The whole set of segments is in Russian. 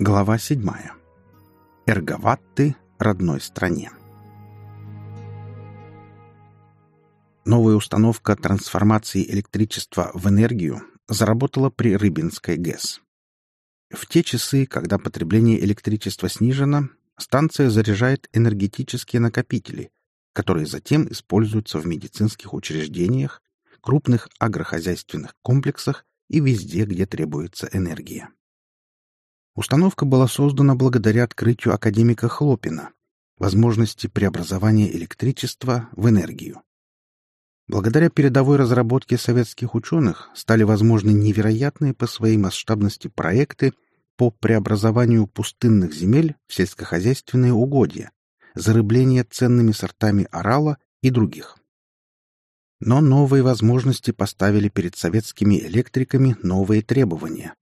Глава 7. Эрговатты родной стране. Новая установка трансформации электричества в энергию заработала при Рыбинской ГЭС. В те часы, когда потребление электричества снижено, станция заряжает энергетические накопители, которые затем используются в медицинских учреждениях, крупных агрохозяйственных комплексах и везде, где требуется энергия. Установка была создана благодаря открытию академика Хлопина, возможности преобразования электричества в энергию. Благодаря передовой разработке советских ученых стали возможны невероятные по своей масштабности проекты по преобразованию пустынных земель в сельскохозяйственные угодья, зарыбление ценными сортами орала и других. Но новые возможности поставили перед советскими электриками новые требования.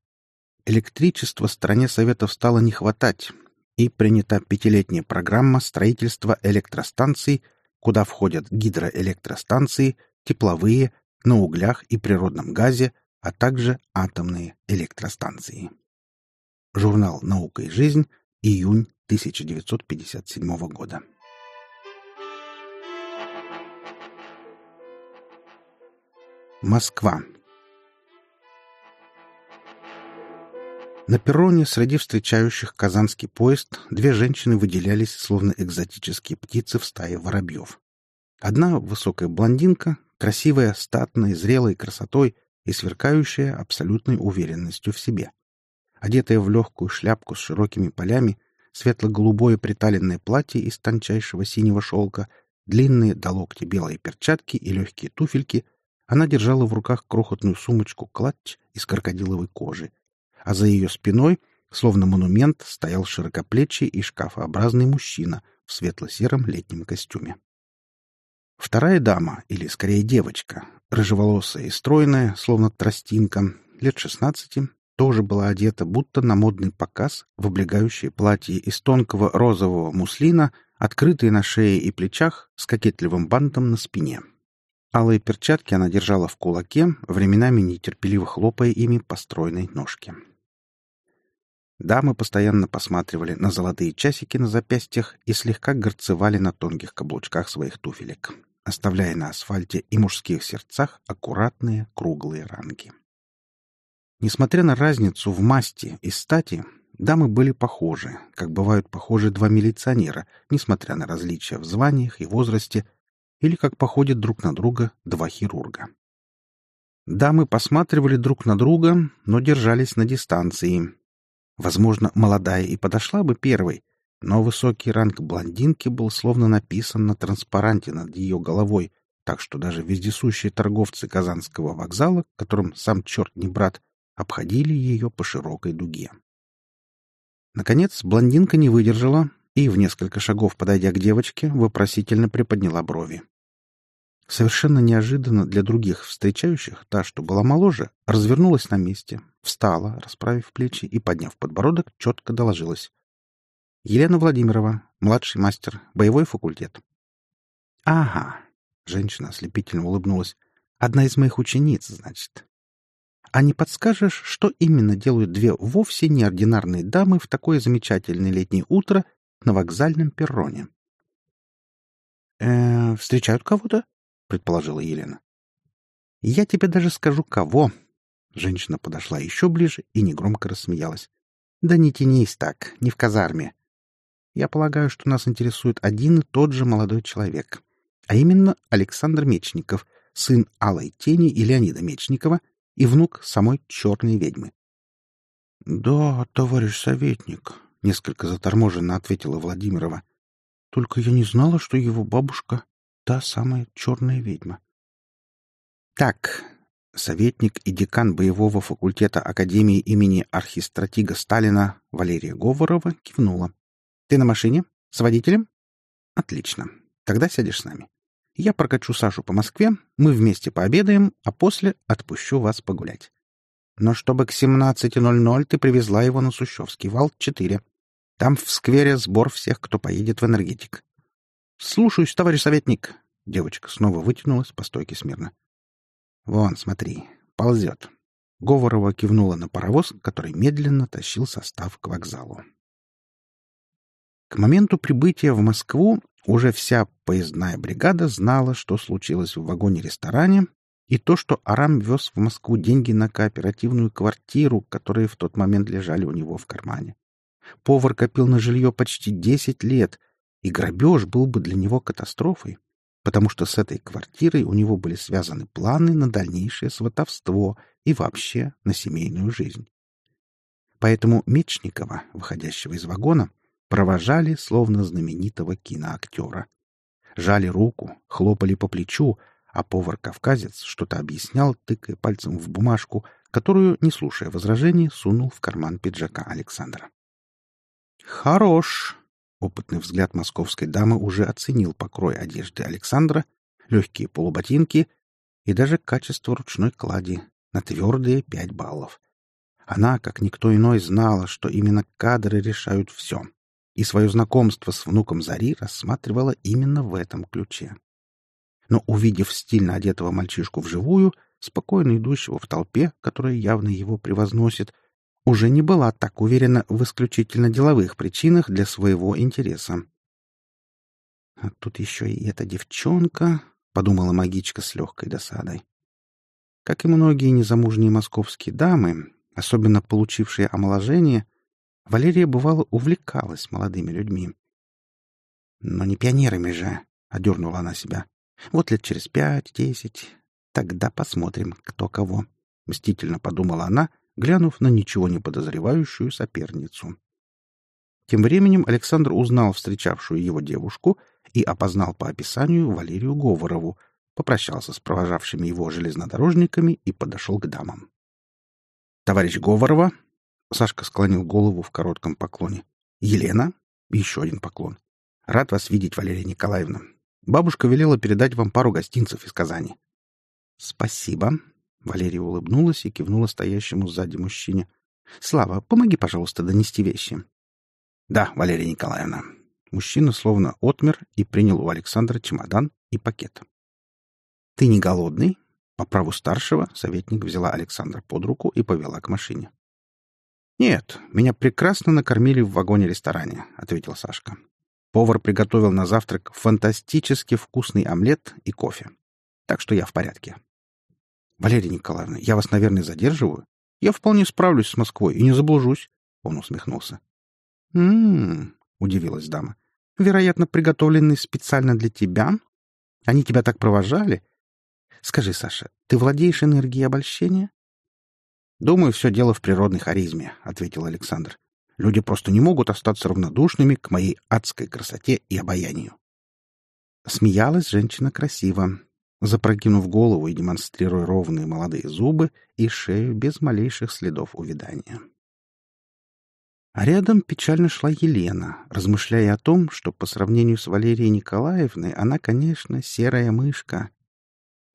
Электричества стране Советов стало не хватать, и принята пятилетняя программа строительства электростанций, куда входят гидроэлектростанции, тепловые, на углях и природном газе, а также атомные электростанции. Журнал «Наука и жизнь», июнь 1957 года. Москва. На перроне среди встречающих казанский поезд две женщины выделялись, словно экзотические птицы в стае воробьев. Одна — высокая блондинка, красивая, статная, зрелой красотой и сверкающая абсолютной уверенностью в себе. Одетая в легкую шляпку с широкими полями, светло-голубое приталенное платье из тончайшего синего шелка, длинные до локтя белые перчатки и легкие туфельки, она держала в руках крохотную сумочку-клатч из крокодиловой кожи, а за ее спиной, словно монумент, стоял широкоплечий и шкафообразный мужчина в светло-сером летнем костюме. Вторая дама, или скорее девочка, рыжеволосая и стройная, словно тростинка, лет шестнадцати, тоже была одета будто на модный показ в облегающее платье из тонкого розового муслина, открытые на шее и плечах, с кокетливым бантом на спине. Алые перчатки она держала в кулаке, временами нетерпеливо хлопая ими по стройной ножке. Дамы постоянно посматривали на золотые часики на запястьях и слегка горцевали на тонких каблучках своих туфелек, оставляя на асфальте и мужских сердцах аккуратные круглые ранки. Несмотря на разницу в масти и стати, дамы были похожи, как бывают похожи два милиционера, несмотря на различия в званиях и возрасте, или как походят друг на друга два хирурга. Дамы посматривали друг на друга, но держались на дистанции, Возможно, молодая и подошла бы первой, но высокий ранг блондинки был словно написан на транспаранте над ее головой, так что даже вездесущие торговцы Казанского вокзала, которым сам черт не брат, обходили ее по широкой дуге. Наконец, блондинка не выдержала и, в несколько шагов подойдя к девочке, вопросительно приподняла брови. Совершенно неожиданно для других встречающих та, что была моложе, развернулась на месте, встала, расправив плечи и, подняв подбородок, четко доложилась. «Елена Владимирова, младший мастер, боевой факультет». «Ага», — женщина ослепительно улыбнулась. «Одна из моих учениц, значит». «А не подскажешь, что именно делают две вовсе неординарные дамы в такое замечательное летнее утро на вокзальном перроне?» «Э, встречают кого-то?» — предположила Елена. «Я тебе даже скажу, кого». Женщина подошла еще ближе и негромко рассмеялась. «Да не тянись так, не в казарме. Я полагаю, что нас интересует один и тот же молодой человек, а именно Александр Мечников, сын Алой Тени и Леонида Мечникова и внук самой черной ведьмы». «Да, товарищ советник», — несколько заторможенно ответила Владимирова. «Только я не знала, что его бабушка Та самая черная ведьма. Так, советник и декан боевого факультета Академии имени архистратига Сталина Валерия Говорова кивнула. «Ты на машине? С водителем?» «Отлично. Тогда сядешь с нами. Я прокачу Сашу по Москве, мы вместе пообедаем, а после отпущу вас погулять. Но чтобы к 17.00 ты привезла его на Сущевский вал 4. Там в сквере сбор всех, кто поедет в энергетик. «Слушаюсь, товарищ советник!» Девочка снова вытянулась по стойке смирно. «Вон, смотри, ползет. Говорова кивнула на паровоз, который медленно тащил состав к вокзалу. К моменту прибытия в Москву уже вся поездная бригада знала, что случилось в вагоне-ресторане, и то, что Арам вез в Москву деньги на кооперативную квартиру, которые в тот момент лежали у него в кармане. Повар копил на жилье почти десять лет, и грабеж был бы для него катастрофой, потому что с этой квартирой у него были связаны планы на дальнейшее сватовство и вообще на семейную жизнь. Поэтому Мечникова, выходящего из вагона, провожали словно знаменитого киноактера. Жали руку, хлопали по плечу, а повар-кавказец что-то объяснял, тыкая пальцем в бумажку, которую, не слушая возражений, сунул в карман пиджака Александра. «Хорош!» Опытный взгляд московской дамы уже оценил покрой одежды Александра, легкие полуботинки и даже качество ручной клади на твердые пять баллов. Она, как никто иной, знала, что именно кадры решают все, и свое знакомство с внуком Зари рассматривала именно в этом ключе. Но, увидев стильно одетого мальчишку вживую, спокойно идущего в толпе, которая явно его превозносит, уже не была так уверена в исключительно деловых причинах для своего интереса. «А тут еще и эта девчонка», — подумала магичка с легкой досадой. Как и многие незамужние московские дамы, особенно получившие омоложение, Валерия бывало увлекалась молодыми людьми. «Но не пионерами же», — одернула она себя. «Вот лет через пять-десять. Тогда посмотрим, кто кого», — мстительно подумала она, — глянув на ничего не подозревающую соперницу. Тем временем Александр узнал встречавшую его девушку и опознал по описанию Валерию Говорову, попрощался с провожавшими его железнодорожниками и подошел к дамам. «Товарищ Говорова!» — Сашка склонил голову в коротком поклоне. «Елена!» — еще один поклон. «Рад вас видеть, Валерия Николаевна. Бабушка велела передать вам пару гостинцев из Казани». «Спасибо», Валерия улыбнулась и кивнула стоящему сзади мужчине. «Слава, помоги, пожалуйста, донести вещи». «Да, Валерия Николаевна». Мужчина словно отмер и принял у Александра чемодан и пакет. «Ты не голодный?» По праву старшего советник взяла Александра под руку и повела к машине. «Нет, меня прекрасно накормили в вагоне-ресторане», — ответил Сашка. Повар приготовил на завтрак фантастически вкусный омлет и кофе. Так что я в порядке. «Валерия Николаевна, я вас, наверное, задерживаю? Я вполне справлюсь с Москвой и не заблужусь». Он усмехнулся. «М-м-м», удивилась дама. «Вероятно, приготовленный специально для тебя? Они тебя так провожали? Скажи, Саша, ты владеешь энергией обольщения?» «Думаю, все дело в природной харизме», — ответил Александр. «Люди просто не могут остаться равнодушными к моей адской красоте и обаянию». Смеялась женщина красиво, запрокинув голову и демонстрируя ровные молодые зубы и шею без малейших следов увядания. А рядом печально шла Елена, размышляя о том, что по сравнению с Валерией Николаевной она, конечно, серая мышка.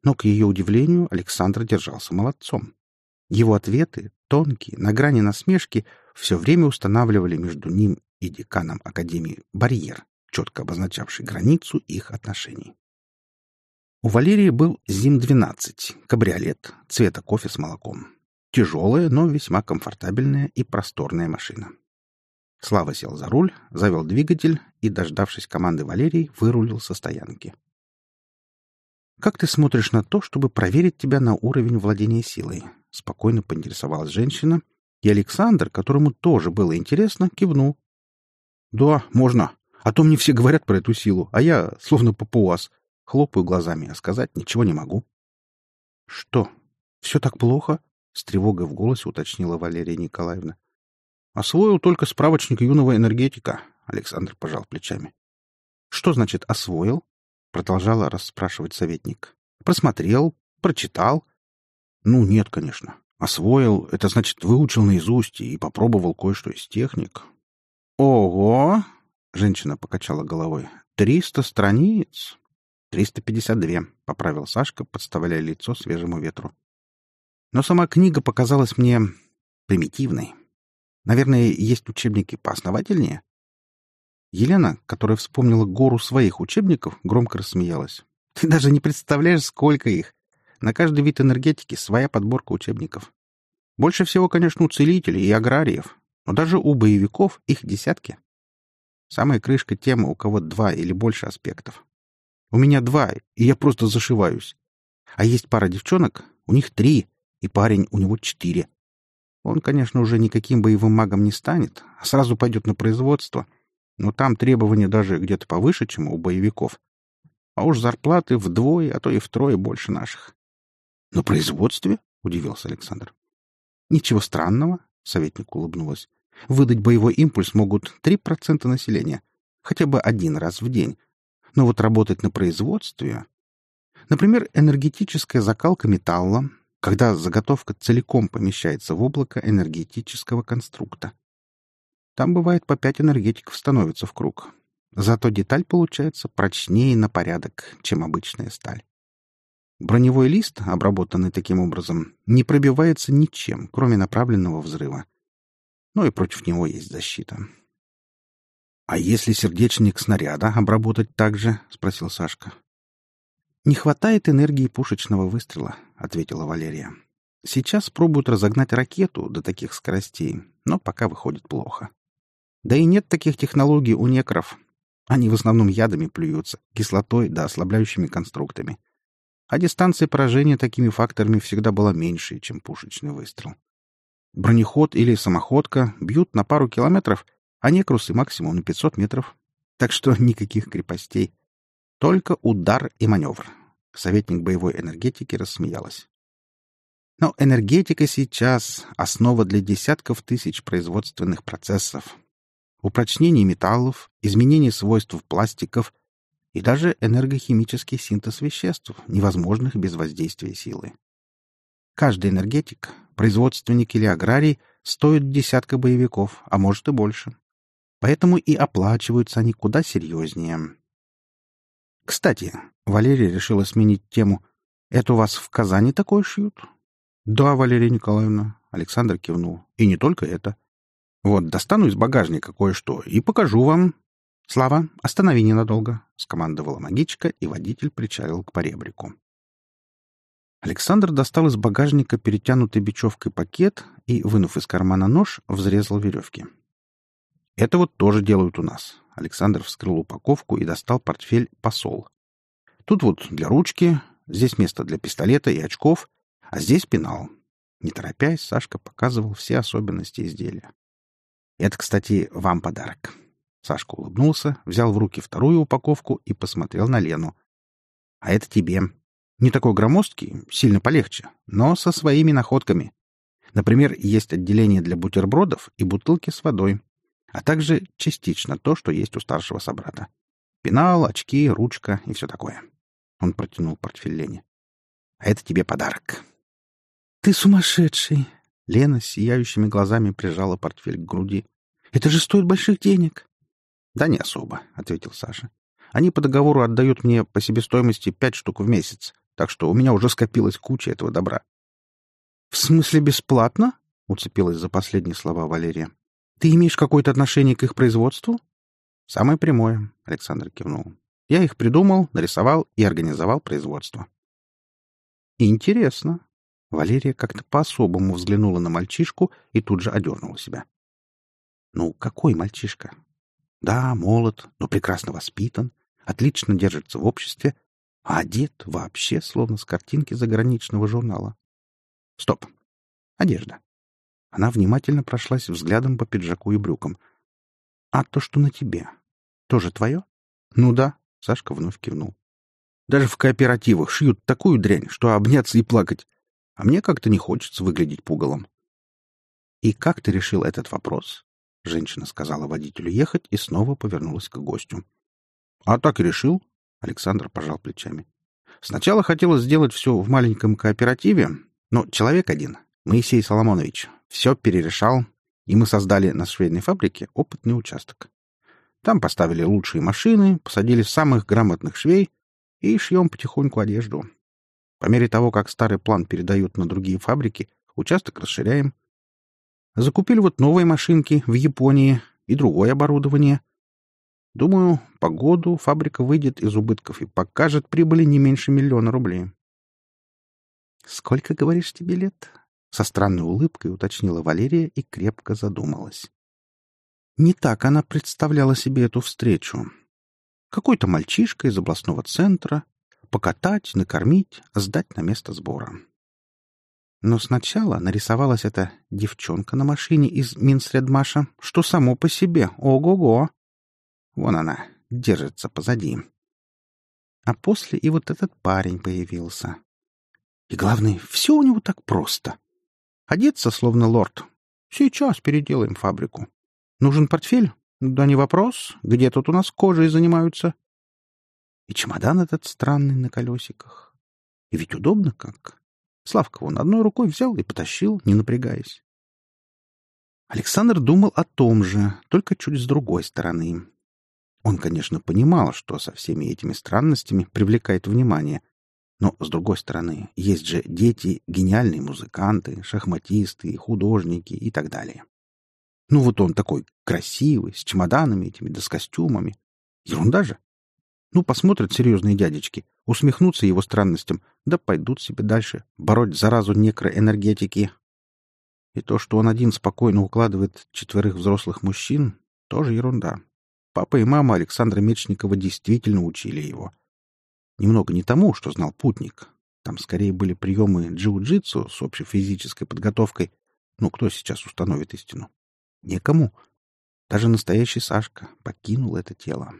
Но, к ее удивлению, Александр держался молодцом. Его ответы, тонкие, на грани насмешки, все время устанавливали между ним и деканом Академии барьер, четко обозначавший границу их отношений. У Валерии был ЗИМ-12, кабриолет, цвета кофе с молоком. Тяжелая, но весьма комфортабельная и просторная машина. Слава сел за руль, завел двигатель и, дождавшись команды Валерии, вырулил со стоянки. «Как ты смотришь на то, чтобы проверить тебя на уровень владения силой?» — спокойно поинтересовалась женщина, и Александр, которому тоже было интересно, кивнул. «Да, можно. А то мне все говорят про эту силу, а я словно папуас. Хлопаю глазами, а сказать ничего не могу. — Что? Все так плохо? — с тревогой в голосе уточнила Валерия Николаевна. — Освоил только справочник юного энергетика, — Александр пожал плечами. — Что значит «освоил»? — продолжала расспрашивать советник. — Просмотрел, прочитал. — Ну, нет, конечно. Освоил — это значит выучил наизусть и попробовал кое-что из техник. — Ого! — женщина покачала головой. — Триста страниц! «Триста пятьдесят две», — поправил Сашка, подставляя лицо свежему ветру. Но сама книга показалась мне примитивной. Наверное, есть учебники поосновательнее. Елена, которая вспомнила гору своих учебников, громко рассмеялась. «Ты даже не представляешь, сколько их! На каждый вид энергетики своя подборка учебников. Больше всего, конечно, у целителей и аграриев, но даже у боевиков их десятки. Самая крышка тема, у кого два или больше аспектов. У меня два, и я просто зашиваюсь. А есть пара девчонок, у них три, и парень у него четыре. Он, конечно, уже никаким боевым магом не станет, а сразу пойдет на производство, но там требования даже где-то повыше, чем у боевиков. А уж зарплаты вдвое, а то и втрое больше наших. — На производстве? — удивился Александр. — Ничего странного, — советник улыбнулась. — Выдать боевой импульс могут 3% населения, хотя бы один раз в день. Но вот работать на производстве... Например, энергетическая закалка металла, когда заготовка целиком помещается в облако энергетического конструкта. Там бывает по пять энергетиков становится в круг. Зато деталь получается прочнее на порядок, чем обычная сталь. Броневой лист, обработанный таким образом, не пробивается ничем, кроме направленного взрыва. Ну и против него есть защита. «А если сердечник снаряда обработать так же?» — спросил Сашка. «Не хватает энергии пушечного выстрела», — ответила Валерия. «Сейчас пробуют разогнать ракету до таких скоростей, но пока выходит плохо. Да и нет таких технологий у некров. Они в основном ядами плюются, кислотой да ослабляющими конструктами. А дистанция поражения такими факторами всегда была меньше, чем пушечный выстрел. Бронеход или самоходка бьют на пару километров, а некрусы максимум на 500 метров. Так что никаких крепостей. Только удар и маневр. Советник боевой энергетики рассмеялась. Но энергетика сейчас — основа для десятков тысяч производственных процессов. Упрочнение металлов, изменение свойств пластиков и даже энергохимический синтез веществ, невозможных без воздействия силы. Каждый энергетик, производственник или аграрий, стоит десятка боевиков, а может и больше. Поэтому и оплачиваются они куда серьезнее. Кстати, Валерия решила сменить тему. Это у вас в Казани такое шьют? Да, Валерия Николаевна. Александр кивнул. И не только это. Вот, достану из багажника кое-что и покажу вам. Слава, останови ненадолго, скомандовала магичка, и водитель причалил к поребрику. Александр достал из багажника перетянутый бечевкой пакет и, вынув из кармана нож, взрезал веревки. «Это вот тоже делают у нас. Александр вскрыл упаковку и достал портфель «Посол». Тут вот для ручки, здесь место для пистолета и очков, а здесь пенал. Не торопясь, Сашка показывал все особенности изделия. «Это, кстати, вам подарок». Сашка улыбнулся, взял в руки вторую упаковку и посмотрел на Лену. «А это тебе. Не такой громоздкий, сильно полегче, но со своими находками. Например, есть отделение для бутербродов и бутылки с водой а также частично то, что есть у старшего собрата. Пенал, очки, ручка и все такое. Он протянул портфель Лене. «А это тебе подарок». «Ты сумасшедший!» Лена сияющими глазами прижала портфель к груди. «Это же стоит больших денег!» «Да не особо», — ответил Саша. «Они по договору отдают мне по себестоимости пять штук в месяц, так что у меня уже скопилась куча этого добра». «В смысле бесплатно?» — уцепилась за последние слова Валерия. Ты имеешь какое-то отношение к их производству? Самое прямое, Александр кивнул. Я их придумал, нарисовал и организовал производство. Интересно. Валерия как-то по-особому взглянула на мальчишку и тут же одернула себя. Ну, какой мальчишка? Да, молод, но прекрасно воспитан, отлично держится в обществе, а одет вообще словно с картинки заграничного журнала. Стоп. Одежда. Она внимательно прошлась взглядом по пиджаку и брюкам. «А то, что на тебе, тоже твое?» «Ну да», — Сашка вновь кивнул. «Даже в кооперативах шьют такую дрянь, что обняться и плакать. А мне как-то не хочется выглядеть пугалом». «И как ты решил этот вопрос?» Женщина сказала водителю ехать и снова повернулась к гостю. «А так и решил», — Александр пожал плечами. «Сначала хотелось сделать все в маленьком кооперативе, но человек один, Моисей Соломонович, все перерешал, и мы создали на швейной фабрике опытный участок. Там поставили лучшие машины, посадили самых грамотных швей и шьем потихоньку одежду. По мере того, как старый план передают на другие фабрики, участок расширяем. Закупили вот новые машинки в Японии и другое оборудование. Думаю, по году фабрика выйдет из убытков и покажет прибыли не меньше миллиона рублей. — Сколько, говоришь, тебе лет? Со странной улыбкой уточнила Валерия и крепко задумалась. Не так она представляла себе эту встречу. Какой-то мальчишка из областного центра, покатать, накормить, сдать на место сбора. Но сначала нарисовалась эта девчонка на машине из Минсредмаша, что само по себе, ого-го. Вон она, держится позади. А после и вот этот парень появился. И главное, все у него так просто. Одеться, словно лорд. Сейчас переделаем фабрику. Нужен портфель? Да не вопрос. Где тут у нас кожей занимаются? И чемодан этот странный на колесиках. И ведь удобно как. Славка вон одной рукой взял и потащил, не напрягаясь. Александр думал о том же, только чуть с другой стороны. Он, конечно, понимал, что со всеми этими странностями привлекает внимание, но, с другой стороны, есть же дети, гениальные музыканты, шахматисты, художники и так далее. Ну вот он такой красивый, с чемоданами этими да с костюмами. Ерунда же. Ну, посмотрят серьезные дядечки, усмехнутся его странностям, да пойдут себе дальше, бороть заразу некроэнергетики. И то, что он один спокойно укладывает четверых взрослых мужчин, тоже ерунда. Папа и мама Александра Мечникова действительно учили его. Немного не тому, что знал путник. Там скорее были приемы джиу-джитсу с общей физической подготовкой. Ну, кто сейчас установит истину? Некому. Даже настоящий Сашка покинул это тело.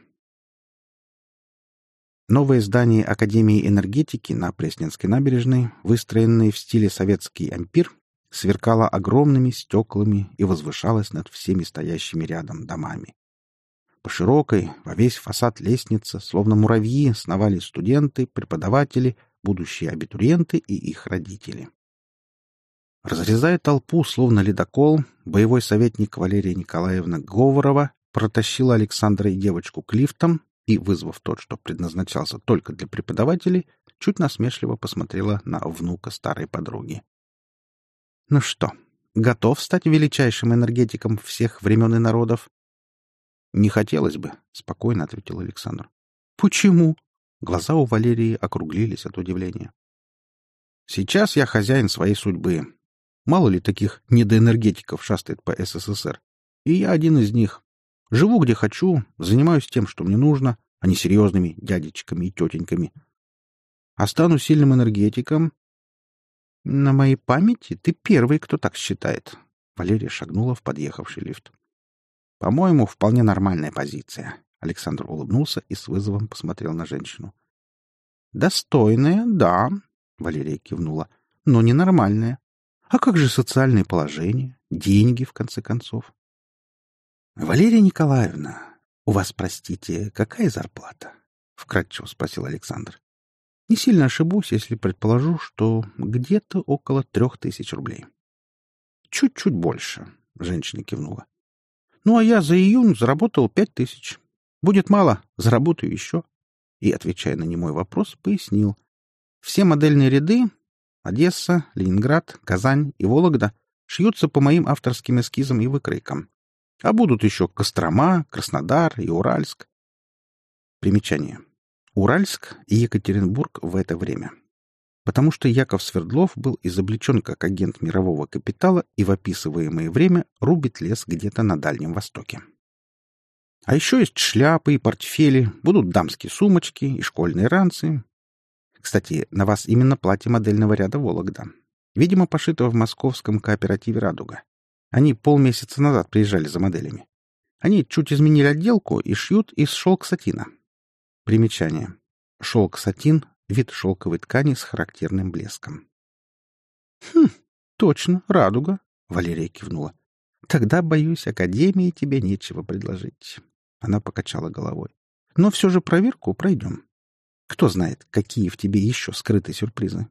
Новое здание Академии энергетики на Пресненской набережной, выстроенное в стиле советский ампир, сверкало огромными стеклами и возвышалось над всеми стоящими рядом домами. По широкой, во весь фасад лестницы, словно муравьи, сновали студенты, преподаватели, будущие абитуриенты и их родители. Разрезая толпу, словно ледокол, боевой советник Валерия Николаевна Говорова протащила Александра и девочку к лифтам и, вызвав тот, что предназначался только для преподавателей, чуть насмешливо посмотрела на внука старой подруги. «Ну что, готов стать величайшим энергетиком всех времен и народов?» «Не хотелось бы», — спокойно ответил Александр. «Почему?» Глаза у Валерии округлились от удивления. «Сейчас я хозяин своей судьбы, Мало ли таких недоэнергетиков шастает по СССР. И я один из них. Живу где хочу, занимаюсь тем, что мне нужно, а не серьезными дядечками и тетеньками. Стану сильным энергетиком. На моей памяти ты первый, кто так считает. Валерия шагнула в подъехавший лифт. По-моему, вполне нормальная позиция. Александр улыбнулся и с вызовом посмотрел на женщину. «Достойная, да», — Валерия кивнула, — «но ненормальная. А как же социальное положение, деньги, в конце концов? — Валерия Николаевна, у вас, простите, какая зарплата? — вкратчиво спросил Александр. — Не сильно ошибусь, если предположу, что где-то около трех тысяч рублей. — Чуть-чуть больше, — женщина кивнула. — Ну, а я за июнь заработал пять тысяч. Будет мало, заработаю еще. И, отвечая на немой вопрос, пояснил. Все модельные ряды Одесса, Ленинград, Казань и Вологда шьются по моим авторским эскизам и выкройкам. А будут еще Кострома, Краснодар и Уральск. Примечание. Уральск и Екатеринбург в это время. Потому что Яков Свердлов был изобличен как агент мирового капитала и в описываемое время рубит лес где-то на Дальнем Востоке. А еще есть шляпы и портфели, будут дамские сумочки и школьные ранцы, кстати, на вас именно платье модельного ряда «Вологда». Видимо, пошито в московском кооперативе «Радуга». Они полмесяца назад приезжали за моделями. Они чуть изменили отделку и шьют из шелк-сатина. Примечание. Шелк-сатин — вид шелковой ткани с характерным блеском. «Хм, точно, радуга», — Валерия кивнула. «Тогда, боюсь, Академии тебе нечего предложить». Она покачала головой. «Но все же проверку пройдем. Кто знает, какие в тебе еще скрыты сюрпризы.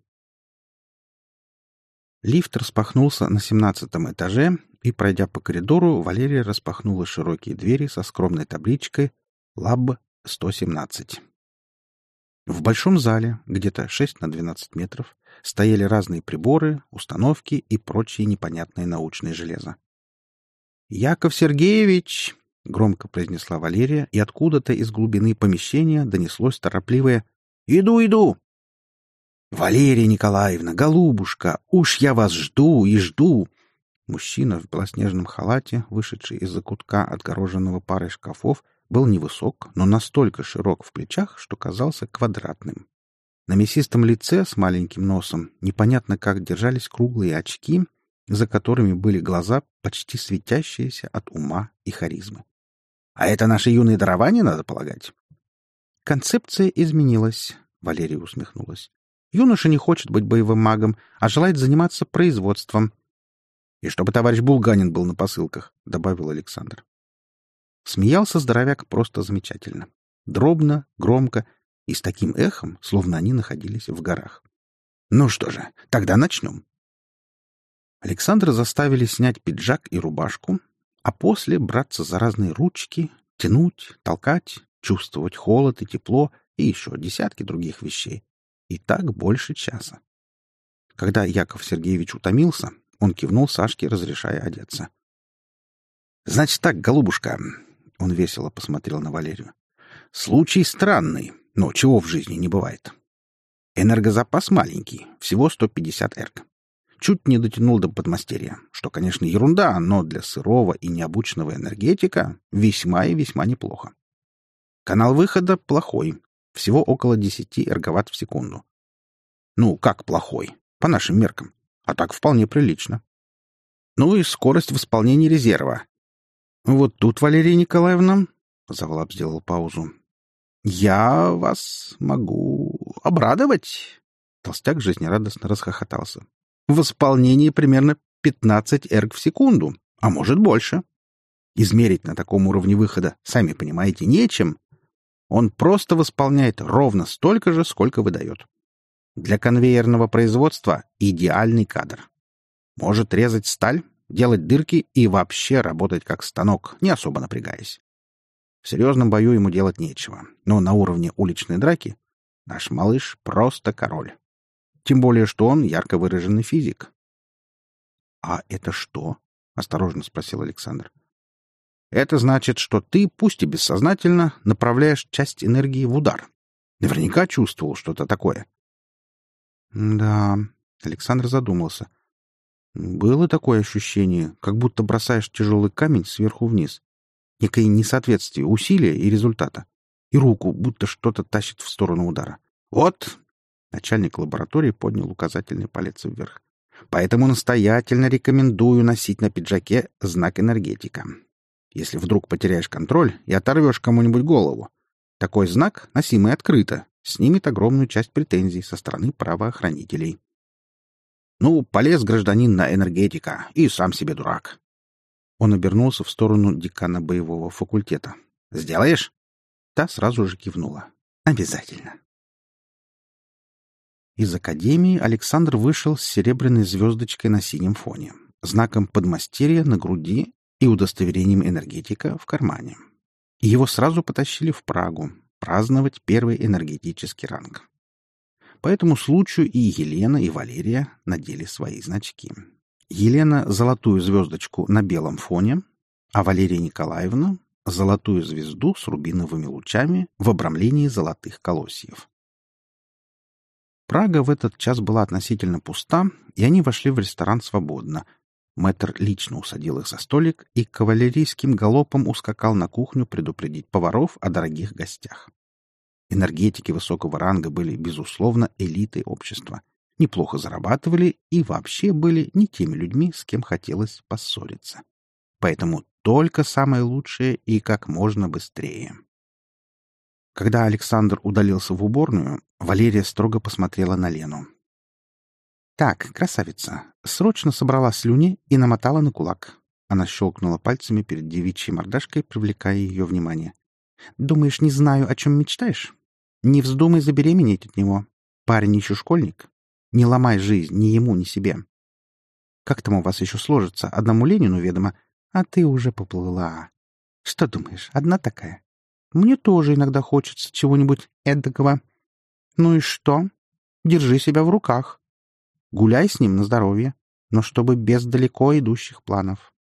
Лифт распахнулся на семнадцатом этаже, и, пройдя по коридору, Валерия распахнула широкие двери со скромной табличкой «Лаб-117». В большом зале, где-то 6 на 12 метров, стояли разные приборы, установки и прочие непонятные научные железа. «Яков Сергеевич!» — громко произнесла Валерия, и откуда-то из глубины помещения донеслось торопливое «Иду, иду!» «Валерия Николаевна, голубушка, уж я вас жду и жду!» Мужчина в белоснежном халате, вышедший из-за кутка отгороженного парой шкафов, был невысок, но настолько широк в плечах, что казался квадратным. На мясистом лице с маленьким носом непонятно как держались круглые очки, за которыми были глаза, почти светящиеся от ума и харизмы. «А это наши юные дарования, надо полагать?» «Концепция изменилась», — Валерия усмехнулась. «Юноша не хочет быть боевым магом, а желает заниматься производством». «И чтобы товарищ Булганин был на посылках», — добавил Александр. Смеялся здоровяк просто замечательно. Дробно, громко и с таким эхом, словно они находились в горах. «Ну что же, тогда начнем». Александра заставили снять пиджак и рубашку, а после браться за разные ручки, тянуть, толкать, чувствовать холод и тепло и еще десятки других вещей. И так больше часа. Когда Яков Сергеевич утомился, он кивнул Сашке, разрешая одеться. «Значит так, голубушка...» — он весело посмотрел на Валерию. «Случай странный, но чего в жизни не бывает. Энергозапас маленький, всего 150 эрг. Чуть не дотянул до подмастерья, что, конечно, ерунда, но для сырого и необученного энергетика весьма и весьма неплохо. Канал выхода плохой, всего около 10 эрговатт в секунду. Ну, как плохой? По нашим меркам. А так вполне прилично. Ну и скорость восполнения резерва. Вот тут, Валерия Николаевна, Завлап сделал паузу. Я вас могу обрадовать. Толстяк жизнерадостно расхохотался. В исполнении примерно 15 эрг в секунду, а может больше. Измерить на таком уровне выхода, сами понимаете, нечем. Он просто восполняет ровно столько же, сколько выдает. Для конвейерного производства идеальный кадр. Может резать сталь, делать дырки и вообще работать как станок, не особо напрягаясь. В серьезном бою ему делать нечего, но на уровне уличной драки наш малыш просто король. Тем более, что он ярко выраженный физик. — А это что? — осторожно спросил Александр. — Это значит, что ты, пусть и бессознательно, направляешь часть энергии в удар. Наверняка чувствовал что-то такое. Да, Александр задумался. Было такое ощущение, как будто бросаешь тяжелый камень сверху вниз. Некое несоответствие усилия и результата. И руку будто что-то тащит в сторону удара. Вот! Начальник лаборатории поднял указательный палец вверх. Поэтому настоятельно рекомендую носить на пиджаке знак энергетика. Если вдруг потеряешь контроль и оторвешь кому-нибудь голову, такой знак, носимый открыто, снимет огромную часть претензий со стороны правоохранителей. Ну, полез гражданин на энергетика и сам себе дурак. Он обернулся в сторону декана боевого факультета. «Сделаешь?» Та сразу же кивнула. «Обязательно». Из академии Александр вышел с серебряной звездочкой на синем фоне, знаком подмастерья на груди и удостоверением энергетика в кармане. Его сразу потащили в Прагу, праздновать первый энергетический ранг. По этому случаю и Елена, и Валерия надели свои значки. Елена — золотую звездочку на белом фоне, а Валерия Николаевна — золотую звезду с рубиновыми лучами в обрамлении золотых колосьев. Прага в этот час была относительно пуста, и они вошли в ресторан свободно. Мэтр лично усадил их за столик и кавалерийским галопом ускакал на кухню предупредить поваров о дорогих гостях. Энергетики высокого ранга были, безусловно, элитой общества. Неплохо зарабатывали и вообще были не теми людьми, с кем хотелось поссориться. Поэтому только самое лучшее и как можно быстрее. Когда Александр удалился в уборную, Валерия строго посмотрела на Лену. «Так, красавица, срочно собрала слюни и намотала на кулак». Она щелкнула пальцами перед девичьей мордашкой, привлекая ее внимание. «Думаешь, не знаю, о чем мечтаешь? Не вздумай забеременеть от него. Парень еще школьник. Не ломай жизнь ни ему, ни себе. Как там у вас еще сложится? Одному Ленину ведомо, а ты уже поплыла. Что думаешь, одна такая? Мне тоже иногда хочется чего-нибудь эдакого. Ну и что? Держи себя в руках. Гуляй с ним на здоровье, но чтобы без далеко идущих планов.